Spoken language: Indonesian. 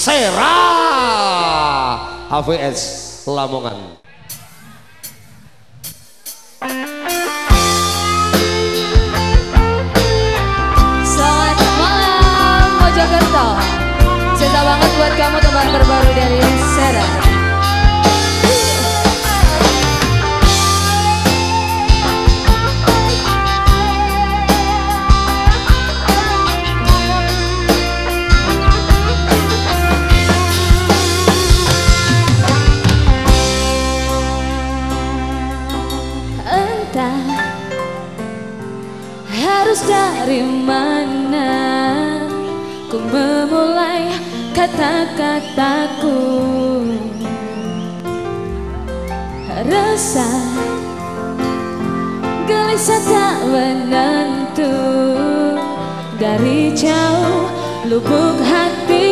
Sera HVS Lamongan. Dari mana ku memulai kata-kataku? Rasa gelisah tak menentu. Dari jauh lubuk hati